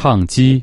唱机。